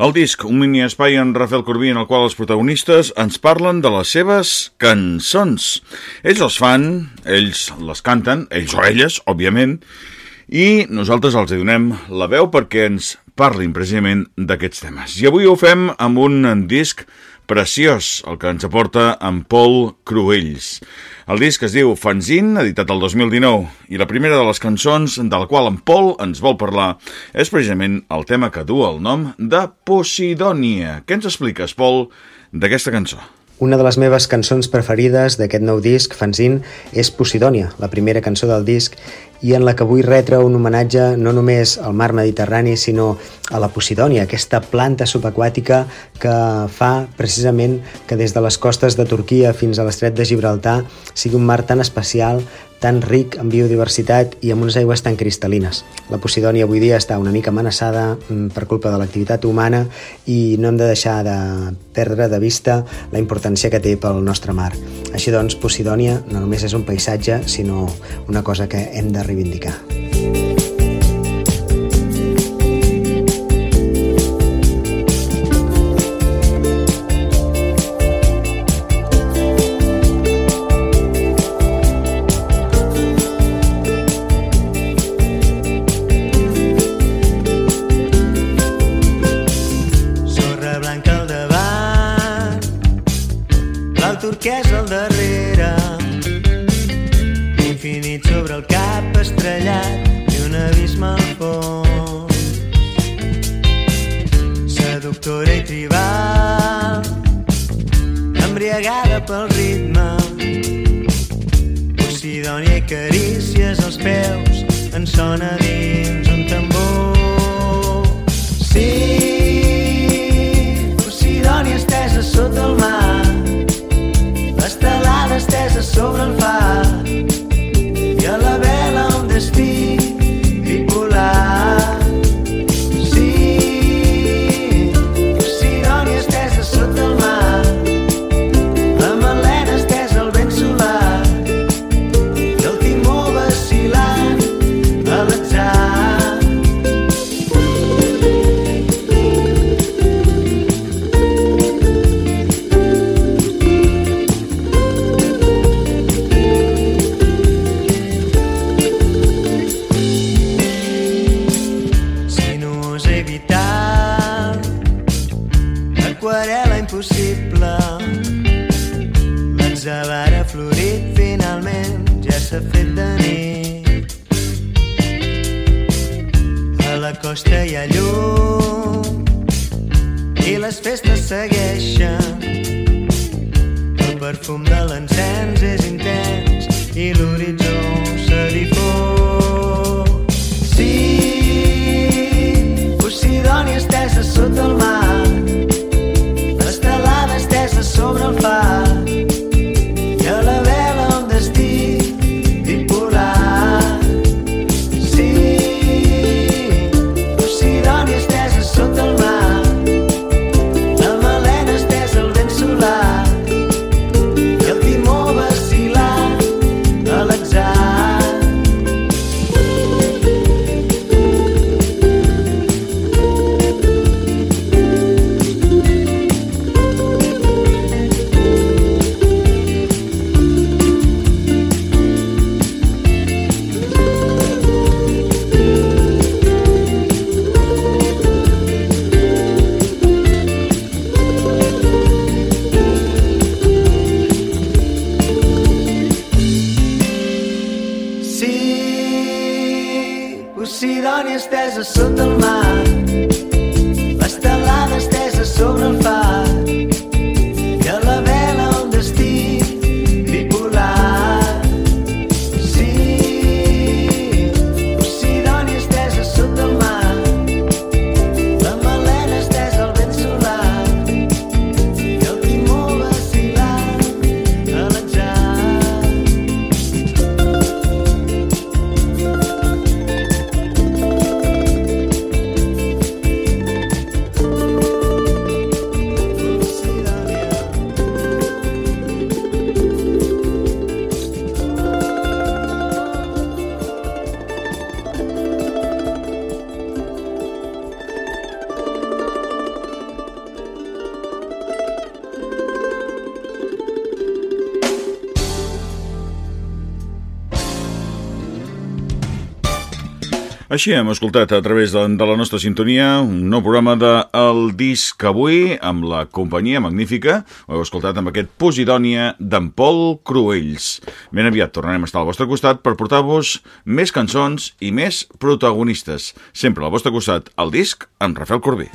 El disc, un mini espai en Rafael Corbí en el qual els protagonistes ens parlen de les seves cançons. Ells els fan, ells les canten, ells o elles, òbviament, i nosaltres els donem la veu perquè ens parlin precisament d'aquests temes. I avui ho fem amb un disc preciós, el que ens aporta en Paul Cruells. El disc es diu Fanzine, editat el 2019, i la primera de les cançons de la qual en Paul ens vol parlar és precisament el tema que du el nom de Posidònia. Què ens expliques, Paul, d'aquesta cançó? Una de les meves cançons preferides d'aquest nou disc, Fanzine, és Posidònia, la primera cançó del disc, i en la que vull retre un homenatge no només al mar Mediterrani, sinó a la Posidònia, aquesta planta subaquàtica que fa precisament que des de les costes de Turquia fins a l'estret de Gibraltar sigui un mar tan especial tan ric en biodiversitat i amb unes aigües tan cristal·lines. La Posidònia avui dia està una mica amenaçada mm, per culpa de l'activitat humana i no hem de deixar de perdre de vista la importància que té pel nostre mar. Així doncs, Posidònia no només és un paisatge, sinó una cosa que hem de reivindicar. Abisme al fons. Seductora i tribal embriagada pel ritme. Posidònia i carícies als peus en sona dins s'ha fet de nit. A la costa hi ha llum i les festes segueixen. El perfum de l'encens és intens i l'horitzó Sí, Posidònia estesa sota el mar, l'estelada estesa sobre el far, Així hem escoltat a través de, de la nostra sintonia un nou programa de El Disc Avui amb la companyia magnífica, ho heu escoltat amb aquest Posidònia d'en Pol Cruells. Ben aviat tornarem a estar al vostre costat per portar-vos més cançons i més protagonistes. Sempre al vostre costat, el disc amb Rafael Corbí.